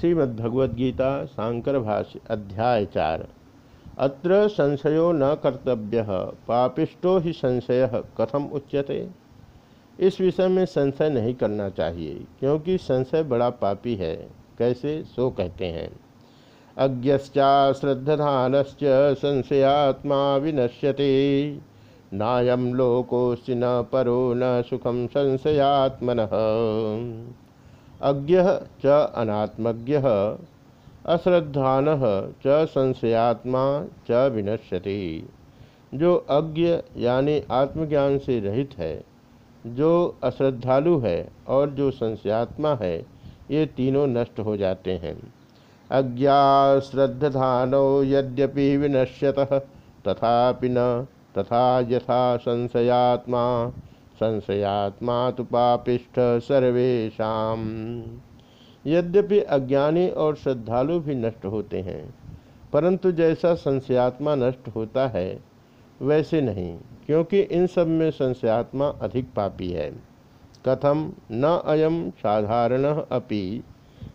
श्रीमद्भगवद्गीता शांकर भाष्य अध्याय चार। अत्र संशयो न कर्तव्य, पापिष्टो ही संशय, कथम उच्यते? इस विषय में संशय नहीं करना चाहिए, क्योंकि संशय बड़ा पापी है, कैसे? सो कहते हैं। अज्ञश्चा श्रद्धानश्च संशयात्मा विनश्यते। नायम लोकोस्ति न परो न सुखम संशयात्मन। अज्ञ च अनात्मज्ञ, अश्रद्धान च संशयात्मा च विनश्यति। जो अज्ञ यानी आत्मज्ञान से रहित है, जो अश्रद्धालु है और जो संशयात्मा है, ये तीनों नष्ट हो जाते हैं। अज्ञा श्रद्धानो यद्यपि विनश्यत, तथापि न, तथा यथा संशयात्मा। संशयात्मा तो पापिष्ठ सर्वेशा यद्यपि अज्ञानी और श्रद्धालु भी नष्ट होते हैं, परंतु जैसा संशयात्मा नष्ट होता है, वैसे नहीं, क्योंकि इन सब में संशयात्मा अधिक पापी है। कथम न अयम साधारण अपि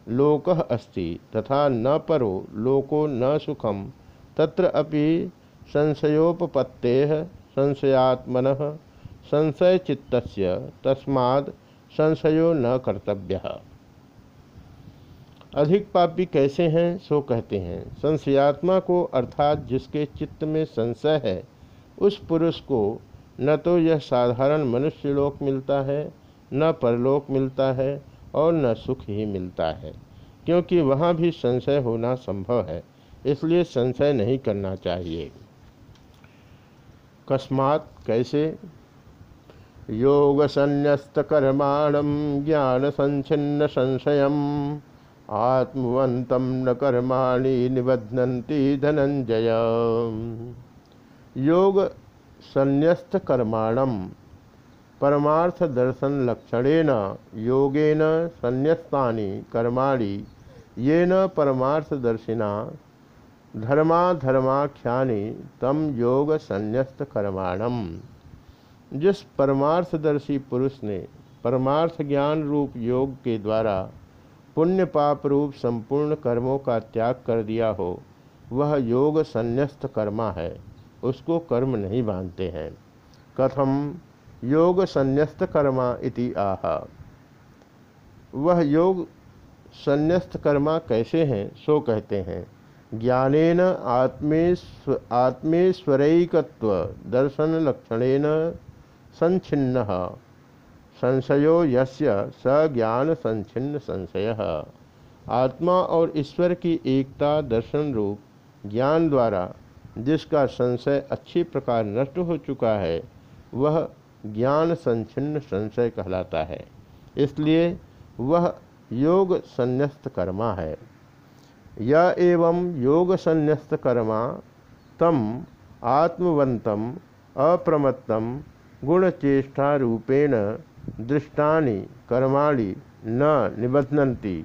लोक अस्ति, तथा न परो लोको न सुखम, तत्र अपि संशयोपत्ते संशयात्मन संशय चित्त तस्माद संशयो न कर्तव्य। अधिक पापी कैसे हैं, सो कहते हैं, संशयात्मा को अर्थात जिसके चित्त में संशय है, उस पुरुष को न तो यह साधारण मनुष्य लोक मिलता है, न परलोक मिलता है और न सुख ही मिलता है, क्योंकि वहाँ भी संशय होना संभव है, इसलिए संशय नहीं करना चाहिए। कस्मात कैसे योग संन्यस्तकर्माणम ज्ञान संचिन्न संशय आत्मवंत न कर्माणि निबध्नन्ति धनंजय योग संन्यस्त कर्माणम परमार्थ दर्शन लक्षणेन योगेन संन्यस्तानि कर्माणि, येन परमार्थदर्शिना धर्माधर्माख्यानि तम योग संन्यस्त कर्माणम जिस परमार्थदर्शी पुरुष ने परमार्थ ज्ञान रूप योग के द्वारा पुण्य पाप रूप संपूर्ण कर्मों का त्याग कर दिया हो, वह योग संन्यस्त कर्मा है, उसको कर्म नहीं मानते हैं। कथम, योग संन्यस्त कर्मा इति आह। वह योग संन्यस्त कर्मा कैसे हैं, सो कहते हैं। ज्ञानेन आत्मेश्व आत्मेश्वरैकत्व दर्शन लक्षणेन संचिन्न संशयो यस्य स ज्ञान संचिन्न संशय। आत्मा और ईश्वर की एकता, दर्शन रूप, ज्ञान द्वारा जिसका संशय अच्छी प्रकार नष्ट हो चुका है, वह ज्ञान संचिन्न संशय कहलाता है। इसलिए वह योग संन्यस्त कर्मा है। यह एवं योग संन्यस्त कर्मा तम आत्मवंतम अप्रमत्तम गुणचेष्टा रूपेण दृष्टानि कर्माणि न निबध्नन्ति।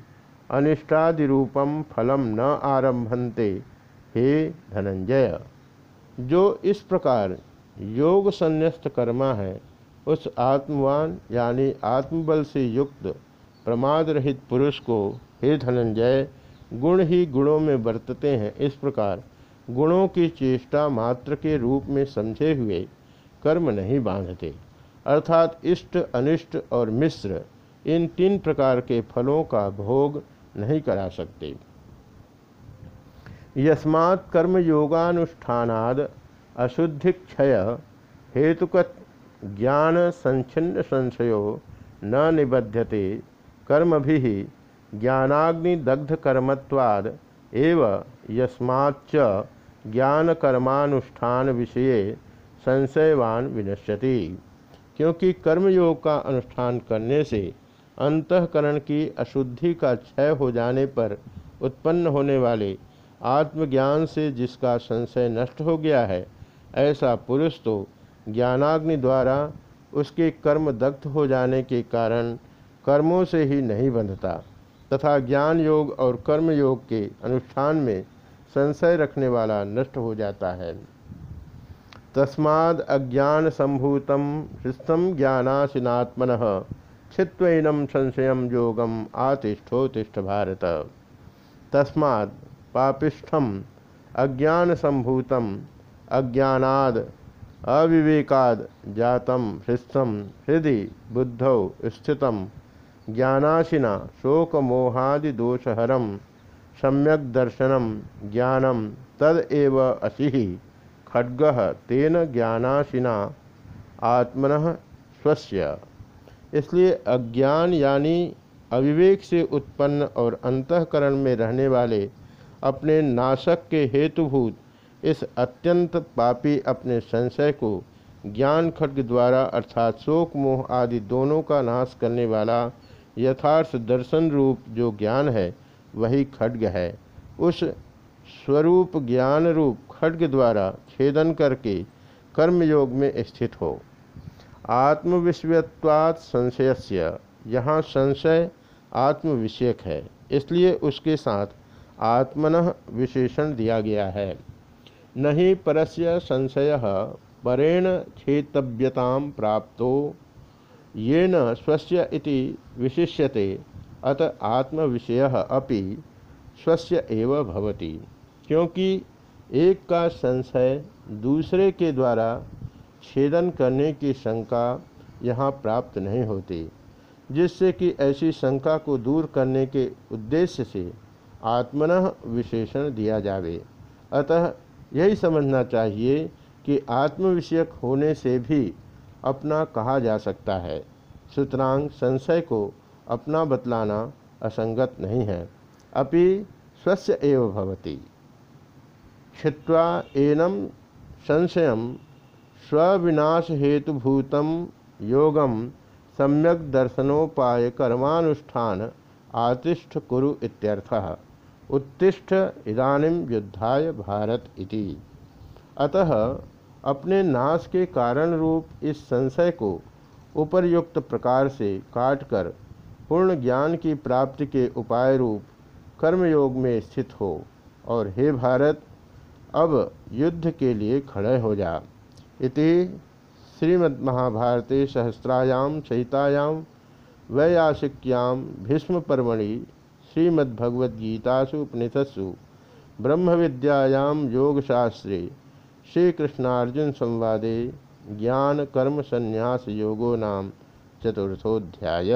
अनिष्टादिरूपम फलम न आरंभन्ते हे धनंजय, जो इस प्रकार योग संन्यस्त कर्मा है, उस आत्मवान यानी आत्मबल से युक्त प्रमाद रहित पुरुष को, हे धनंजय, गुण ही गुणों में बरतते हैं। इस प्रकार गुणों की चेष्टा मात्र के रूप में समझे हुए कर्म नहीं बांधते। अर्थात इष्ट, अनिष्ट और मिश्र इन तीन प्रकार के फलों का भोग नहीं करा सकते। यस्मात् कर्म योगानुष्ठानाद अशुद्धि क्षय हेतुक ज्ञान संचिन्न संशयो न निबध्यते। कर्म भी ज्ञानाग्निदग्ध कर्मत्वाद एव यस्माच्च ज्ञान कर्मानुष्ठान विषये संशयवान विनश्यति, क्योंकि कर्मयोग का अनुष्ठान करने से अंतकरण की अशुद्धि का क्षय हो जाने पर उत्पन्न होने वाले आत्मज्ञान से जिसका संशय नष्ट हो गया है, ऐसा पुरुष तो ज्ञानाग्नि द्वारा उसके कर्म दग्ध हो जाने के कारण कर्मों से ही नहीं बंधता, तथा ज्ञान योग और कर्म योग के अनुष्ठान में संशय रखने वाला नष्ट हो जाता है। तस्माद अज्ञान संभूत हृस्थम ज्ञानाशिनात्मन छित्वनम संशय योगम आतिष्ठोतिष्ठ भारत तस्मात् पापिष्ठम अज्ञान संभूतम अज्ञानाद अविवेकाद जातम हृस्थम हृदय बुद्धौ स्थित ज्ञानाशिना शोकमोहादिदोषहरम सम्यक दर्शनम ज्ञानम तद असी खड्ग तेन ज्ञानाशिना आत्मन स्वस्य। इसलिए अज्ञान यानी अविवेक से उत्पन्न और अंतकरण में रहने वाले अपने नाशक के हेतुभूत इस अत्यंत पापी अपने संशय को ज्ञान खड्ग द्वारा अर्थात शोक, मोह आदि दोनों का नाश करने वाला यथार्थ दर्शन रूप जो ज्ञान है, वही खड्ग है। उस स्वरूप ज्ञान रूप खड्ग द्वारा छेदन करके कर्मयोग में स्थित हो। आत्मविश्वत्वात् संशयस्य, यहाँ संशय आत्मविषयक है, इसलिए उसके साथ आत्मन विशेषण दिया गया है। नहीं परस्य संशय परेण छेतव्यता प्राप्तो ये न स्वस्य इति विशिष्यते, अत आत्मविषय अपि स्वस्य एव भवति। क्योंकि एक का संशय दूसरे के द्वारा छेदन करने की शंका यहाँ प्राप्त नहीं होती, जिससे कि ऐसी शंका को दूर करने के उद्देश्य से आत्मन विशेषण दिया जावे। अतः यही समझना चाहिए कि आत्मविषयक होने से भी अपना कहा जा सकता है। सुतरांग संशय को अपना बतलाना असंगत नहीं है। अपि स्वस्य एव भवति। छिवा एनम संशय स्विनाश हेतुभूत योगम सम्यक दर्शनोपाय कर्मानुष्ठान आतिष्ठ कुरु इत्यर्थः। उत्तिष्ठ इदानीम युद्धाय भारत इति। अतः अपने नाश के कारण रूप इस संशय को उपर्युक्त प्रकार से काटकर पूर्ण ज्ञान की प्राप्ति के उपाय रूप कर्मयोग में स्थित हो और हे भारत अब युद्ध के लिए खड़े हो जा। इति श्रीमद्महाभारते सहस्रायां चयितायां वैयासिक्यां भीष्मपर्वणि श्रीमद्भगवद्गीतासु उपनिषत्सु ब्रह्म विद्यायां योगशास्त्रे श्रीकृष्णार्जुन संवादे ज्ञान कर्म संन्यास योगो नाम चतुर्थोध्याय